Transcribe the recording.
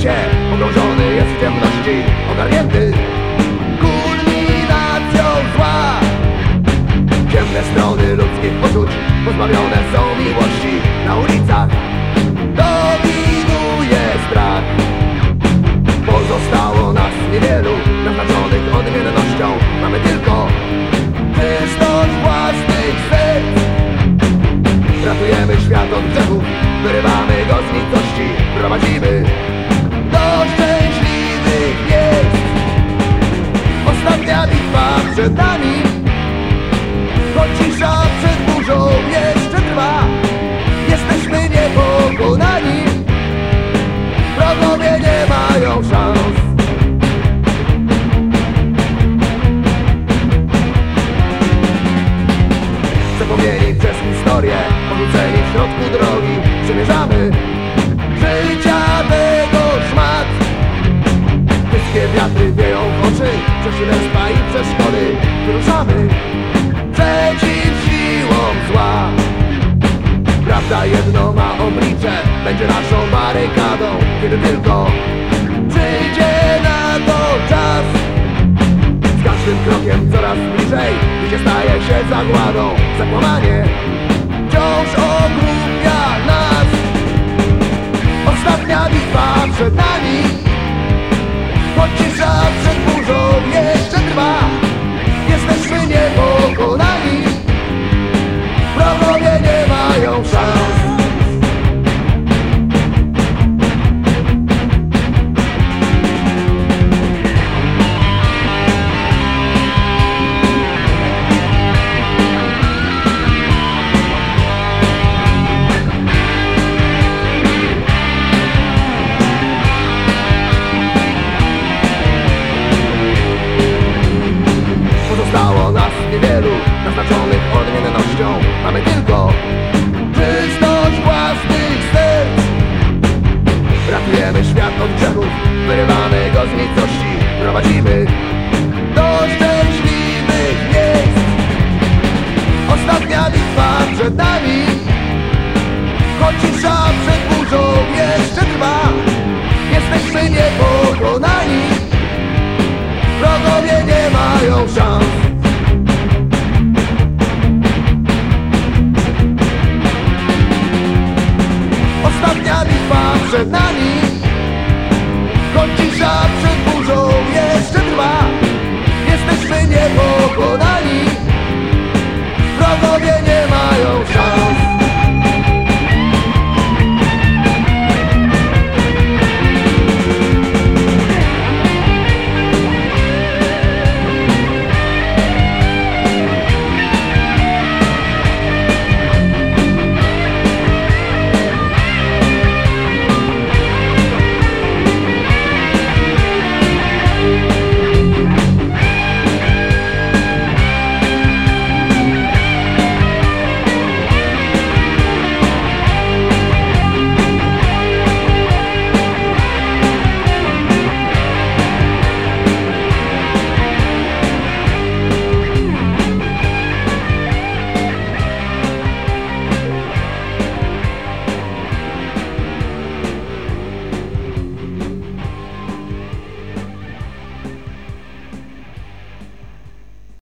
Świecie Pogrążony jest w ciemności. Ogarnięty. Kulminacją zła. Ciemne strony ludzkich poczuć. Pozbawione są miłości. Na ulicach dominuje strach. Pozostało nas niewielu. Naznaczonych odmiennością. Mamy tylko czystość własnych serc. Ratujemy świat od grzechów. Wyrywamy go z nicości. Prowadzimy przed nami. Choć cisza przed burzą jeszcze trwa. Jesteśmy niepokonani. Wrogowie nie mają szans. Zapomnieni przez historię Porzuceni w środku drogi oczy Przeciwieństwa i przeszkody Wyruszamy przeciw siłom zła. Prawda jedno ma oblicze Będzie naszą barykadą Kiedy tylko przyjdzie na to czas. Z każdym krokiem coraz bliżej Gdzie staje się zagładą Zakłamanie wciąż okrupnia nas. Ostatnia bitwa przed nami nicości Prowadzimy